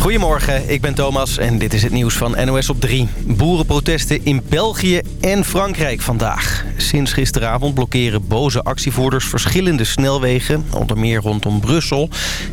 Goedemorgen, ik ben Thomas en dit is het nieuws van NOS op 3. Boerenprotesten in België en Frankrijk vandaag. Sinds gisteravond blokkeren boze actievoerders verschillende snelwegen, onder meer rondom Brussel.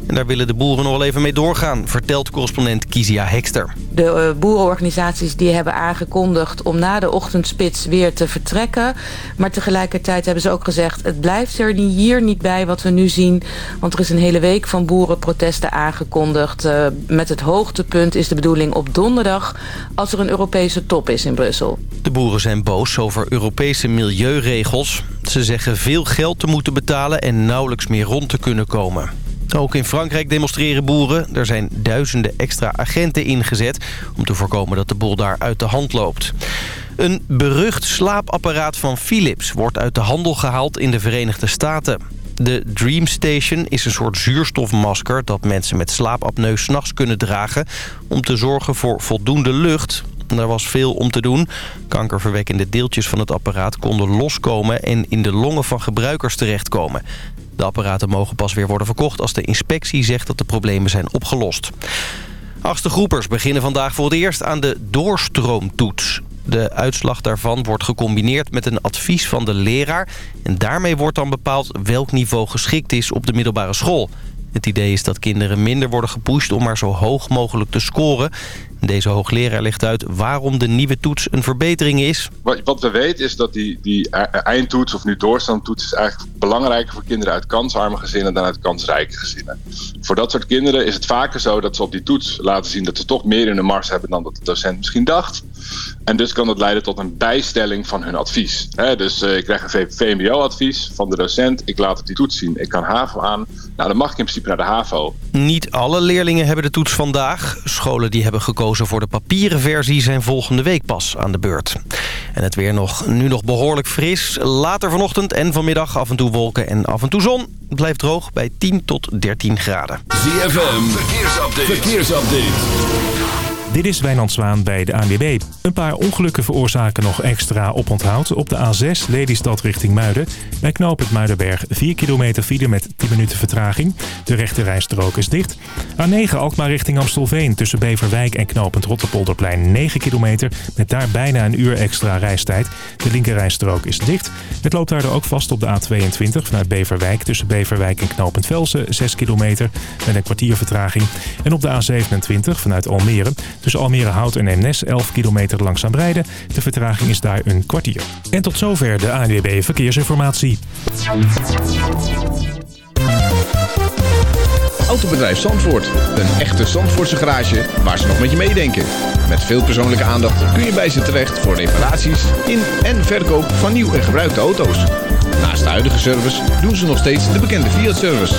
En daar willen de boeren nog wel even mee doorgaan, vertelt correspondent Kizia Hekster. De uh, boerenorganisaties die hebben aangekondigd om na de ochtendspits weer te vertrekken. Maar tegelijkertijd hebben ze ook gezegd, het blijft er hier niet bij wat we nu zien. Want er is een hele week van boerenprotesten aangekondigd uh, met het hoogtepunt is de bedoeling op donderdag... als er een Europese top is in Brussel. De boeren zijn boos over Europese milieuregels. Ze zeggen veel geld te moeten betalen en nauwelijks meer rond te kunnen komen. Ook in Frankrijk demonstreren boeren. Er zijn duizenden extra agenten ingezet... om te voorkomen dat de boel daar uit de hand loopt. Een berucht slaapapparaat van Philips wordt uit de handel gehaald in de Verenigde Staten. De Dream Station is een soort zuurstofmasker... dat mensen met slaapapneu s'nachts kunnen dragen... om te zorgen voor voldoende lucht. Er was veel om te doen. Kankerverwekkende deeltjes van het apparaat konden loskomen... en in de longen van gebruikers terechtkomen. De apparaten mogen pas weer worden verkocht... als de inspectie zegt dat de problemen zijn opgelost. Achtste groepers beginnen vandaag voor het eerst aan de doorstroomtoets. De uitslag daarvan wordt gecombineerd met een advies van de leraar. En daarmee wordt dan bepaald welk niveau geschikt is op de middelbare school. Het idee is dat kinderen minder worden gepusht om maar zo hoog mogelijk te scoren. Deze hoogleraar legt uit waarom de nieuwe toets een verbetering is. Wat we weten is dat die, die eindtoets of nu doorstandtoets... is eigenlijk belangrijker voor kinderen uit kansarme gezinnen dan uit kansrijke gezinnen. Voor dat soort kinderen is het vaker zo dat ze op die toets laten zien... dat ze toch meer in de mars hebben dan dat de docent misschien dacht. En dus kan dat leiden tot een bijstelling van hun advies. dus uh, ik krijg een VMBO-advies van de docent. Ik laat op die toets zien. Ik kan HAVO aan. Nou, dan mag ik in principe naar de HAVO. Niet alle leerlingen hebben de toets vandaag. Scholen die hebben gekozen voor de papieren versie zijn volgende week pas aan de beurt. En het weer nog, nu nog behoorlijk fris. Later vanochtend en vanmiddag af en toe wolken en af en toe zon. Het blijft droog bij 10 tot 13 graden. ZFM, verkeersupdate. verkeersupdate. Dit is Wijnand Zwaan bij de ANWB. Een paar ongelukken veroorzaken nog extra oponthoud. Op de A6 Lelystad richting Muiden. Bij knooppunt Muidenberg 4 kilometer file met 10 minuten vertraging. De rechte rijstrook is dicht. A9 Alkmaar richting Amstelveen tussen Beverwijk en knooppunt Rotterpolderplein 9 kilometer. Met daar bijna een uur extra reistijd. De linker rijstrook is dicht. Het loopt daardoor ook vast op de A22 vanuit Beverwijk tussen Beverwijk en knooppunt Velsen 6 kilometer. Met een kwartier vertraging. En op de A27 vanuit Almere Tussen Almere Hout en Eemnes 11 kilometer langzaam rijden. De vertraging is daar een kwartier. En tot zover de ANWB Verkeersinformatie. Autobedrijf Zandvoort. Een echte Zandvoortse garage waar ze nog met je meedenken. Met veel persoonlijke aandacht kun je bij ze terecht voor reparaties in en verkoop van nieuw en gebruikte auto's. Naast de huidige service doen ze nog steeds de bekende Fiat-service.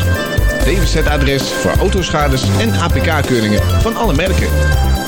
DWZ-adres voor autoschades en APK-keuringen van alle merken.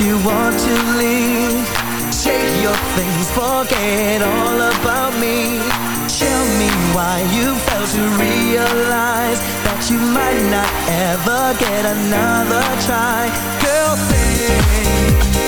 you want to leave Take your things, forget all about me Tell me why you failed to realize That you might not ever get another try Girl, Say.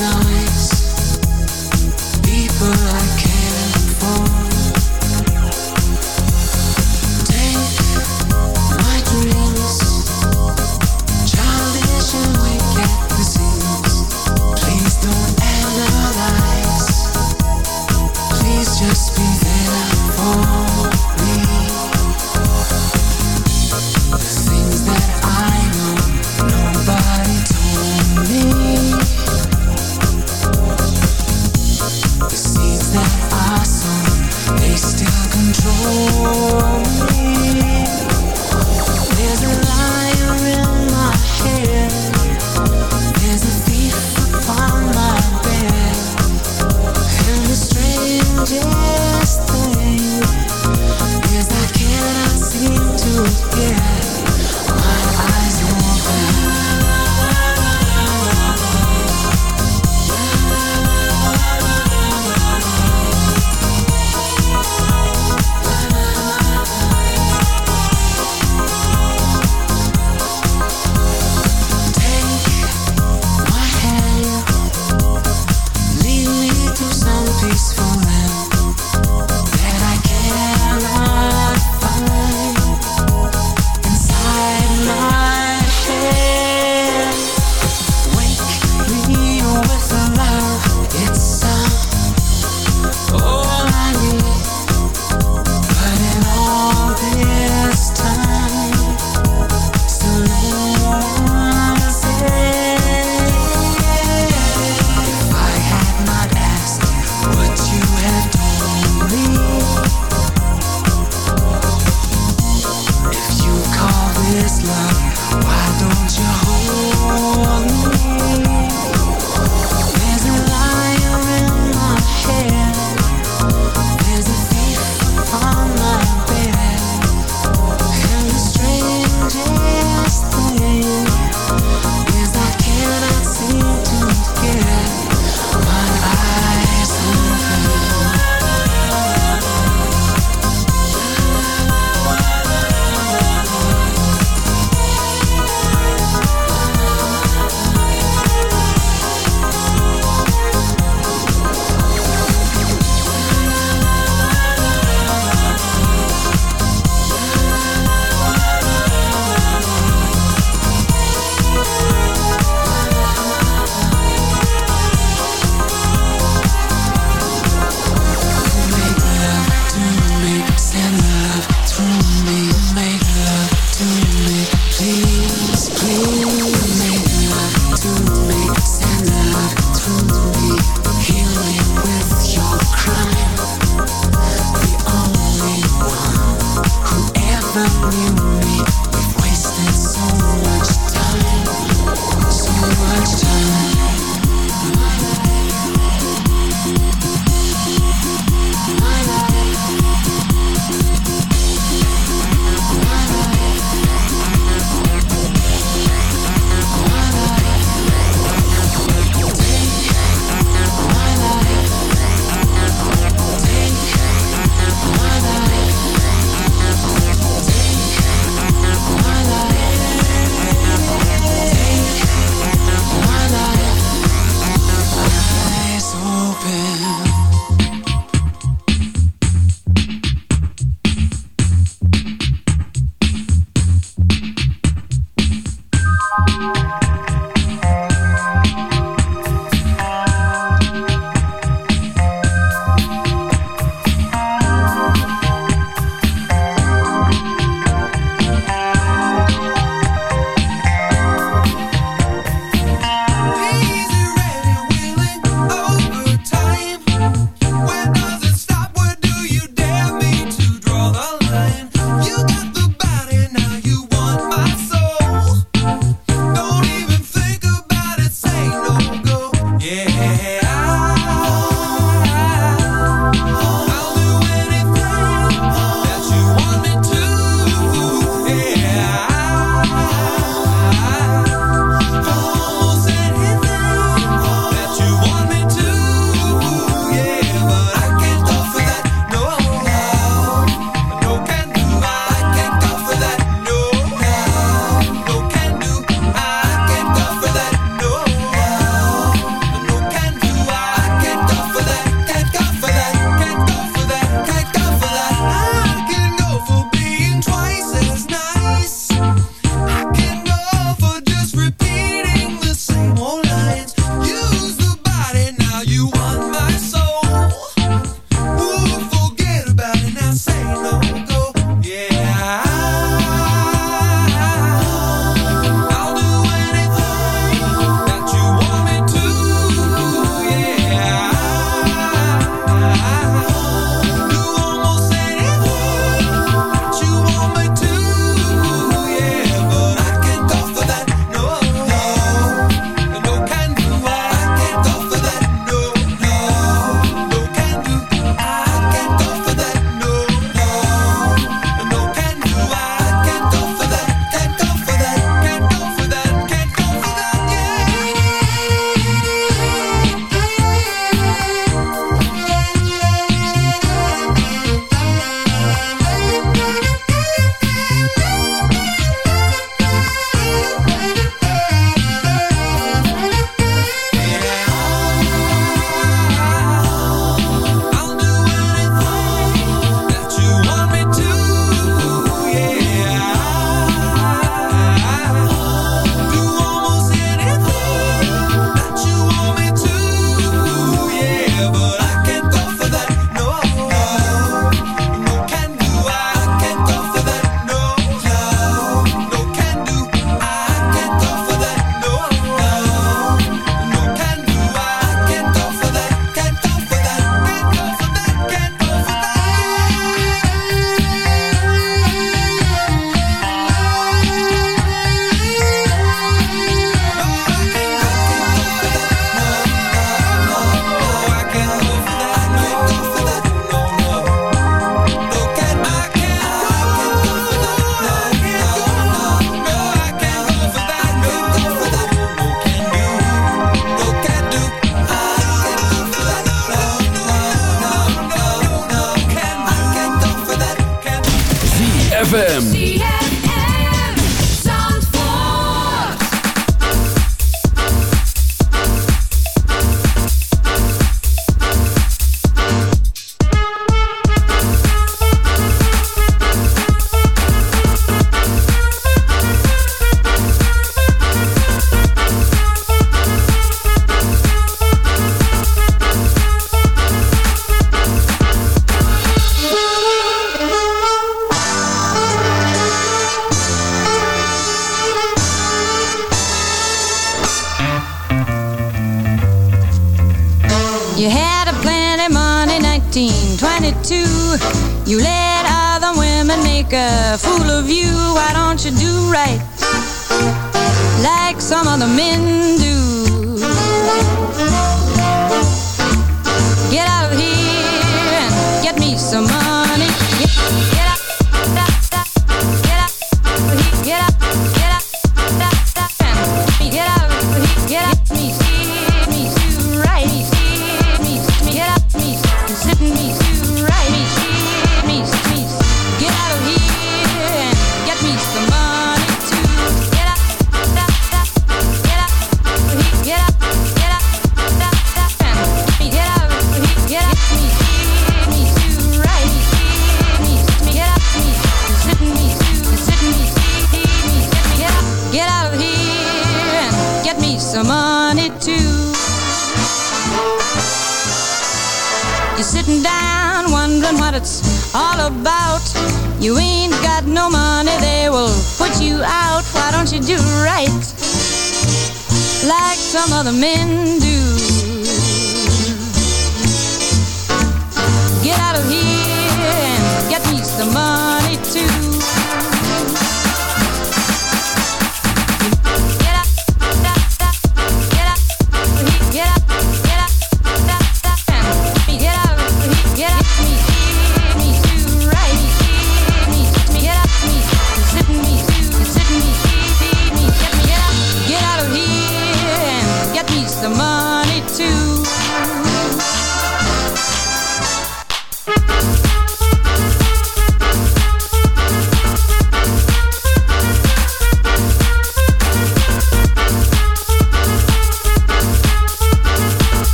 now.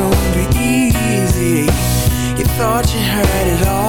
gonna be easy. You thought you had it all.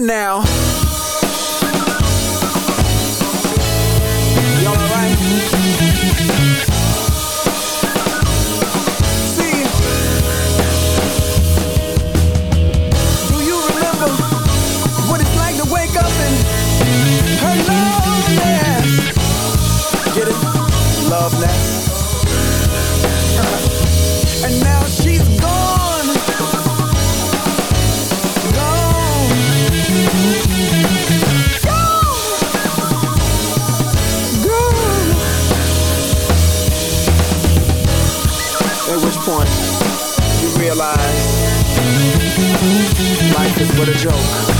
now. Alright? See, do you remember what it's like to wake up and? Get it? Love nest. Life is but a joke.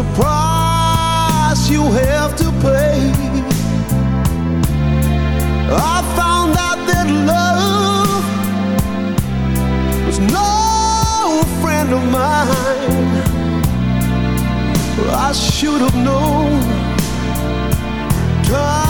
a price you have to pay. I found out that love was no friend of mine. I should have known. Time